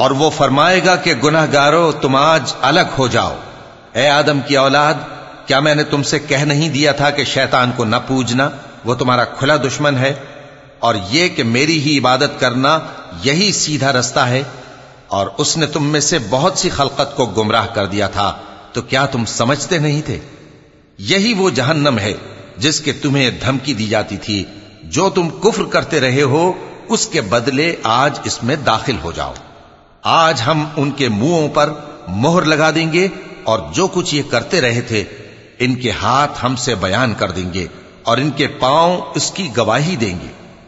और वो फरमाएगा कि गुनाहगारों, तुम आज अलग हो जाओ। ए आदम की औलाद, क्या मैंने तुमसे कह नहीं दिया था कि शैतान को न पूजना? वो तुम्हारा खुला दुश्मन है। और ये कि मेरी ही इबादत करना यही सीधा रास्ता है। और उसने तुम में से बहुत सी खलकत को गुमराह कर दिया था। तो क्या तुम समझते नहीं थे? यही वो जहन्नम है, जिसके तुम्हें धमकी दी जाती थी। जो तुम कुफ्र करते रहे हो, उसके बदले आज इसमें दाखिल हो जाओ। आज हम उनके मुंहों पर मोहर लगा देंगे और जो कुछ ये करते रहे थे, इनके हाथ हमसे बयान कर देंगे और इनके पाँव इसकी गवाही देंगे।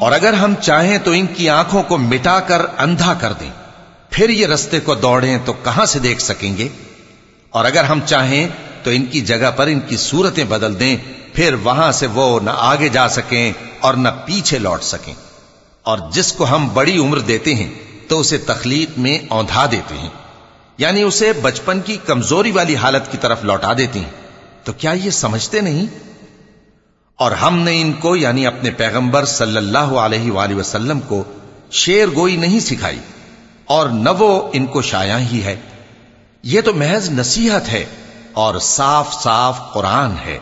और अगर हम चाहें तो इनकी आंखों को मिटाकर अंधा कर दें फिर ये रस्ते को दौड़ें तो कहां से देख सकेंगे और अगर हम चाहें तो इनकी जगह पर इनकी सूरतें बदल दें फिर वहां से वो न आगे जा सकें और न पीछे लौट सकें और जिसको हम बड़ी उम्र देते हैं तो उसे तखलीक में औंधा देते हैं। यानी उसे बचपन की कमज़ोरी वाली हालत की तरफ़ लौटा देते हैं। तो क्या ये समझते नहीं? और हमने इनको, यानी अपने पैगंबर सल्लल्लाहु अलैहि वसल्लम को, शेर गोई नहीं सिखाई। और न वो इनको शाया ही है। ये तो महज नसीहत है और साफ़ साफ़ कुरान है।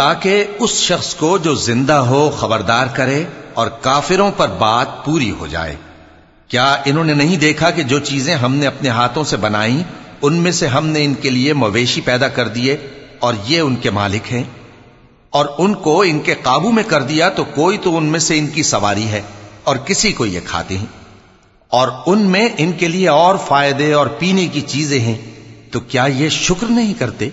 ताकि उस शख्स को जो ज़िंदा हो खबरदार करे और काफिरों पर बात पूरी हो जाए। क्या इन्होंने नहीं देखा कि जो चीज़ें हमने अपने हाथों से बनाई, उनमें से हमने इनके लिए मवेशी पैदा कर दिए और ये उनके मालिक हैं? और उनको इनके काबू में कर दिया तो कोई तो उनमें से इनकी सवारी है और किसी को ये खाते हैं। और उनमें इनके लिए और फ़ायदे और पीने की चीज़ें हैं तो क्या ये शुक्र नहीं करते?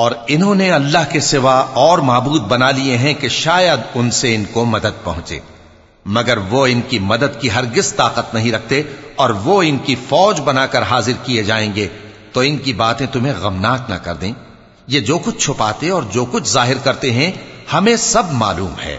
और इन्होंने अल्लाह के सिवा और माबूद बना लिए हैं कि शायद उनसे इनको मदद पहुंचे मगर वो इनकी मदद की हरगिज ताकत नहीं रखते और वो इनकी फौज बनाकर हाजिर किए जाएंगे तो इनकी बातें तुम्हें गमनाक ना कर दें ये जो कुछ छुपाते और जो कुछ जाहिर करते हैं हमें सब मालूम है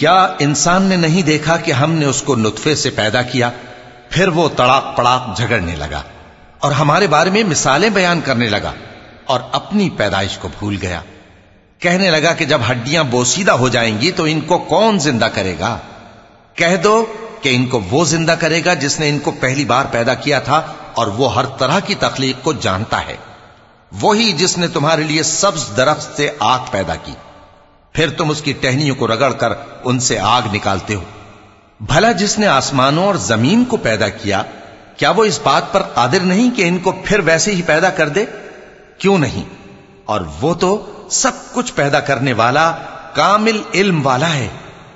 क्या इंसान ने नहीं देखा कि हमने उसको नुतफे से पैदा किया फिर वो तड़ाक पड़ाक झगड़ने लगा और हमारे बारे में मिसालें बयान करने लगा और अपनी पैदाइश को भूल गया कहने लगा कि जब हड्डियाँ बोसीदा हो जाएँगी तो इनको कौन ज़िंदा करेगा? कह दो कि इनको वो ज़िंदा करेगा जिसने इनको पहली बार पैदा किया था और वो हर तरह की तकलीफ़ को जानता है। वही जिसने तुम्हारे लिए सब्ज दरख्त से आग पैदा की। फिर तुम उसकी टहनियों को रगड़कर उनसे आग निकालते हो। भला जिसने आसमानों और ज़मीन को पैदा किया, क्या वो इस बात पर कादिर नहीं कि इनको फिर वैसे ही पैदा कर दे? क्यों नहीं? और वो तो सब कुछ पैदा करने वाला कामिल इल्म वाला है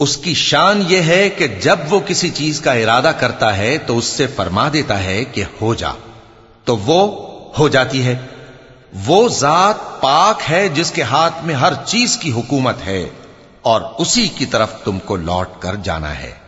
उसकी शान यह है कि जब वो किसी चीज़ का इरादा करता है तो उससे फरमा देता है कि हो जा। तो वो हो जाती है। वो जात पाक है जिसके हाथ में हर चीज़ की हुकूमत है, और उसी की तरफ़ तुमको लौट कर जाना है।